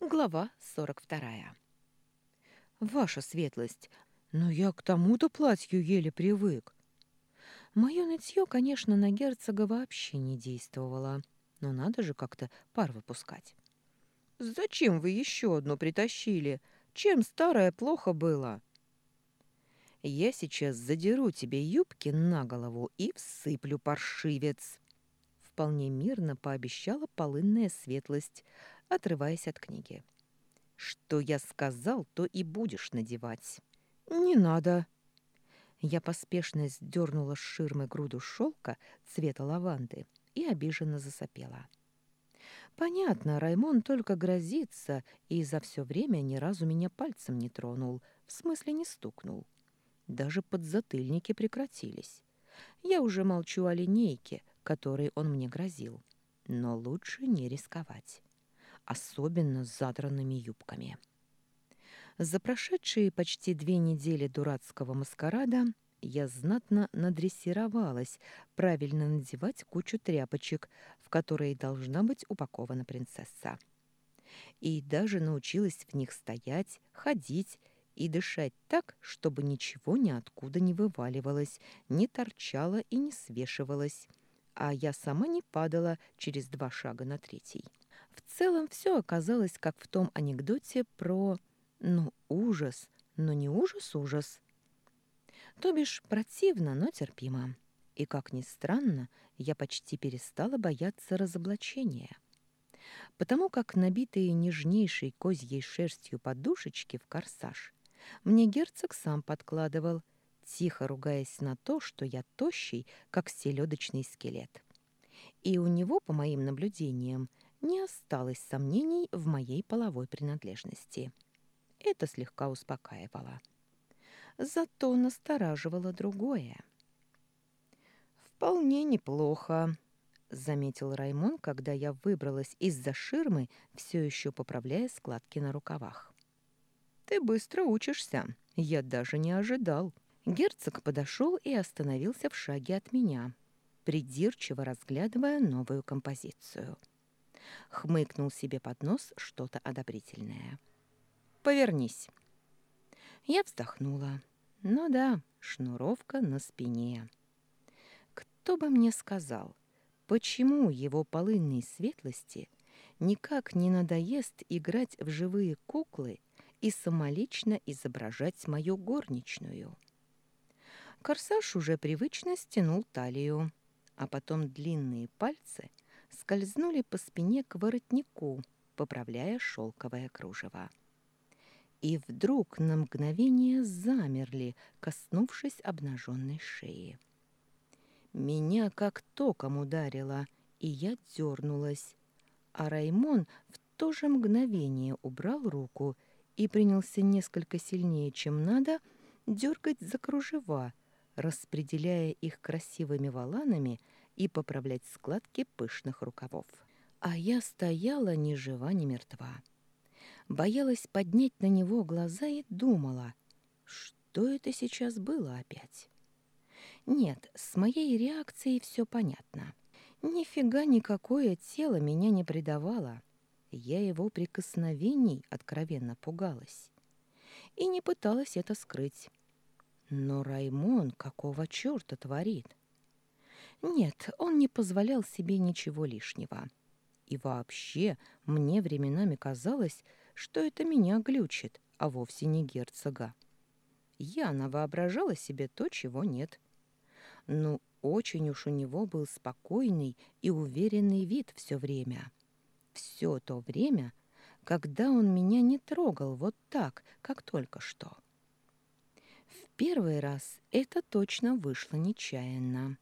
Глава 42. Ваша светлость, но я к тому-то платью еле привык. Мое нытье, конечно, на герцога вообще не действовало, но надо же как-то пар выпускать. «Зачем вы еще одно притащили? Чем старое плохо было?» «Я сейчас задеру тебе юбки на голову и всыплю, паршивец!» Вполне мирно пообещала полынная светлость, отрываясь от книги. «Что я сказал, то и будешь надевать». «Не надо». Я поспешно сдернула с ширмы груду шелка цвета лаванды и обиженно засопела. Понятно, Раймон только грозится и за все время ни разу меня пальцем не тронул, в смысле не стукнул. Даже подзатыльники прекратились. Я уже молчу о линейке, которой он мне грозил. Но лучше не рисковать особенно с задранными юбками. За прошедшие почти две недели дурацкого маскарада я знатно надрессировалась правильно надевать кучу тряпочек, в которые должна быть упакована принцесса. И даже научилась в них стоять, ходить и дышать так, чтобы ничего ниоткуда не вываливалось, не торчало и не свешивалось, а я сама не падала через два шага на третий. В целом все оказалось как в том анекдоте про, ну, ужас, но не ужас-ужас. То бишь противно, но терпимо. И, как ни странно, я почти перестала бояться разоблачения. Потому как набитые нежнейшей козьей шерстью подушечки в корсаж мне герцог сам подкладывал, тихо ругаясь на то, что я тощий, как селедочный скелет. И у него, по моим наблюдениям, не осталось сомнений в моей половой принадлежности. Это слегка успокаивало. Зато настораживало другое. «Вполне неплохо», — заметил Раймон, когда я выбралась из-за ширмы, все еще поправляя складки на рукавах. «Ты быстро учишься. Я даже не ожидал». Герцог подошел и остановился в шаге от меня, придирчиво разглядывая новую композицию — хмыкнул себе под нос что-то одобрительное. «Повернись». Я вздохнула. «Ну да, шнуровка на спине». Кто бы мне сказал, почему его полынной светлости никак не надоест играть в живые куклы и самолично изображать мою горничную? Корсаж уже привычно стянул талию, а потом длинные пальцы — скользнули по спине к воротнику, поправляя шелковое кружево. И вдруг на мгновение замерли, коснувшись обнаженной шеи. Меня как током ударило, и я дернулась, а Раймон в то же мгновение убрал руку и принялся несколько сильнее, чем надо, дергать за кружева, распределяя их красивыми воланами и поправлять складки пышных рукавов. А я стояла ни жива, ни мертва. Боялась поднять на него глаза и думала, что это сейчас было опять. Нет, с моей реакцией все понятно. Нифига никакое тело меня не предавало. Я его прикосновений откровенно пугалась. И не пыталась это скрыть. Но Раймон какого черта творит? Нет, он не позволял себе ничего лишнего. И вообще, мне временами казалось, что это меня глючит, а вовсе не герцога. Я навоображала себе то, чего нет. Ну, очень уж у него был спокойный и уверенный вид все время. Все то время, когда он меня не трогал вот так, как только что. В первый раз это точно вышло нечаянно.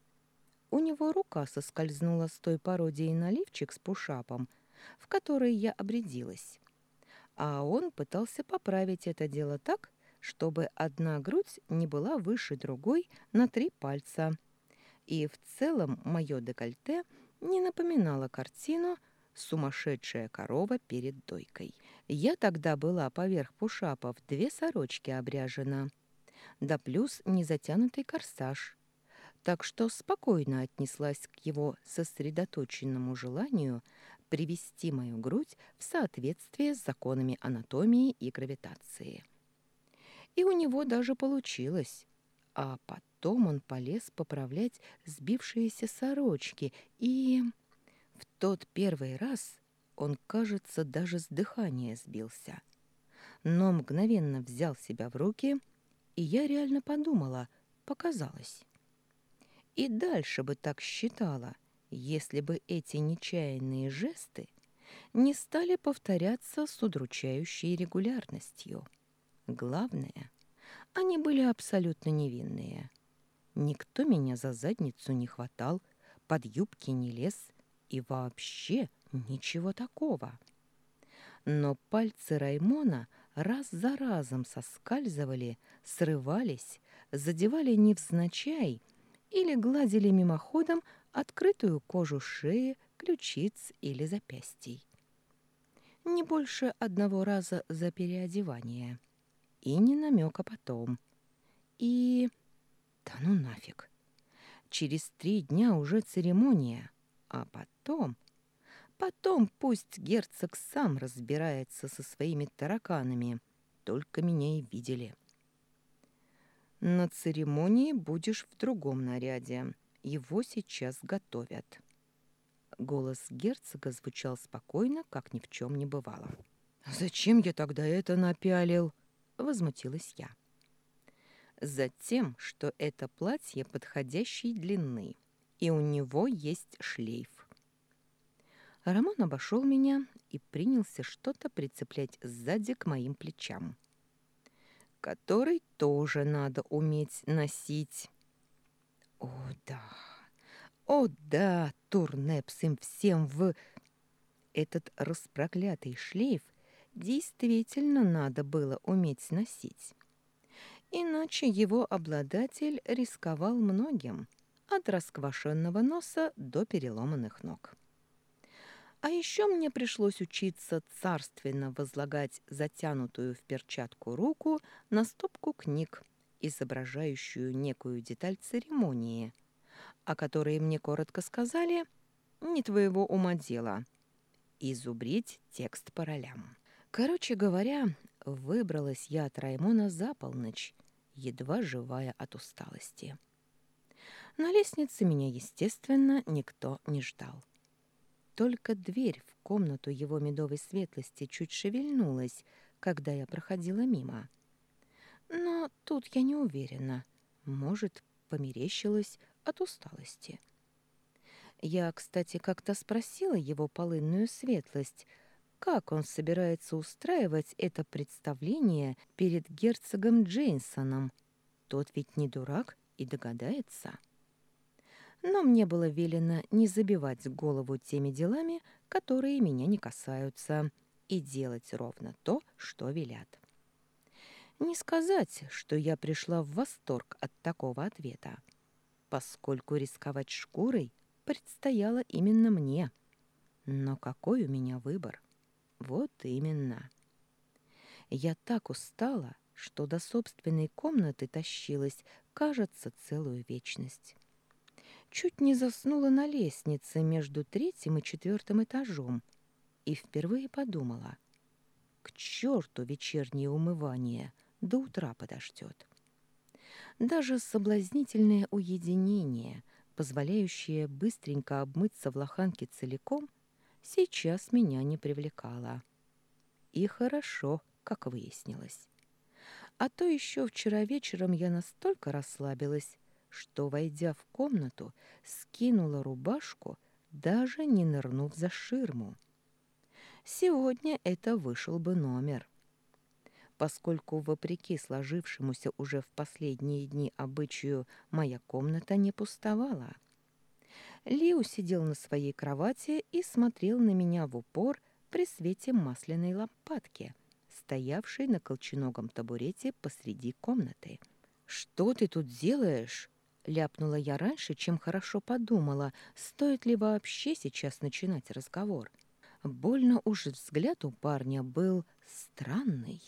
У него рука соскользнула с той пародией на лифчик с пушапом, в которой я обрядилась. А он пытался поправить это дело так, чтобы одна грудь не была выше другой на три пальца. И в целом мое декольте не напоминало картину «Сумасшедшая корова перед дойкой». Я тогда была поверх пушапа в две сорочки обряжена, да плюс незатянутый корсаж, так что спокойно отнеслась к его сосредоточенному желанию привести мою грудь в соответствие с законами анатомии и гравитации. И у него даже получилось. А потом он полез поправлять сбившиеся сорочки, и в тот первый раз он, кажется, даже с дыхания сбился. Но мгновенно взял себя в руки, и я реально подумала, показалось. И дальше бы так считала, если бы эти нечаянные жесты не стали повторяться с удручающей регулярностью. Главное, они были абсолютно невинные. Никто меня за задницу не хватал, под юбки не лез и вообще ничего такого. Но пальцы Раймона раз за разом соскальзывали, срывались, задевали невзначай или гладили мимоходом открытую кожу шеи, ключиц или запястий. Не больше одного раза за переодевание. И не намека потом. И... Да ну нафиг. Через три дня уже церемония. А потом... Потом пусть герцог сам разбирается со своими тараканами. Только меня и видели. На церемонии будешь в другом наряде. Его сейчас готовят». Голос герцога звучал спокойно, как ни в чем не бывало. «Зачем я тогда это напялил?» — возмутилась я. «Затем, что это платье подходящей длины, и у него есть шлейф». Роман обошел меня и принялся что-то прицеплять сзади к моим плечам. «Который тоже надо уметь носить». О, да! О, да! Турнепс им всем в... Этот распроклятый шлейф действительно надо было уметь носить. Иначе его обладатель рисковал многим, от расквашенного носа до переломанных ног. А еще мне пришлось учиться царственно возлагать затянутую в перчатку руку на стопку книг, изображающую некую деталь церемонии, о которой мне коротко сказали «не твоего ума дело» и зубрить текст по ролям. Короче говоря, выбралась я от Раймона за полночь, едва живая от усталости. На лестнице меня, естественно, никто не ждал. Только дверь в комнату его медовой светлости чуть шевельнулась, когда я проходила мимо. Но тут я не уверена. Может, померещилась от усталости. Я, кстати, как-то спросила его полынную светлость, как он собирается устраивать это представление перед герцогом Джейнсоном. Тот ведь не дурак и догадается. Но мне было велено не забивать голову теми делами, которые меня не касаются, и делать ровно то, что велят. Не сказать, что я пришла в восторг от такого ответа, поскольку рисковать шкурой предстояло именно мне. Но какой у меня выбор? Вот именно. Я так устала, что до собственной комнаты тащилась, кажется, целую вечность. Чуть не заснула на лестнице между третьим и четвертым этажом и впервые подумала, к черту вечернее умывание — до утра подождет. Даже соблазнительное уединение, позволяющее быстренько обмыться в лоханке целиком, сейчас меня не привлекало. И хорошо, как выяснилось. А то еще вчера вечером я настолько расслабилась, что, войдя в комнату, скинула рубашку, даже не нырнув за ширму. Сегодня это вышел бы номер поскольку, вопреки сложившемуся уже в последние дни обычаю, моя комната не пустовала. Лиу сидел на своей кровати и смотрел на меня в упор при свете масляной лампадки, стоявшей на колченогом табурете посреди комнаты. «Что ты тут делаешь?» — ляпнула я раньше, чем хорошо подумала, стоит ли вообще сейчас начинать разговор. Больно уж взгляд у парня был странный.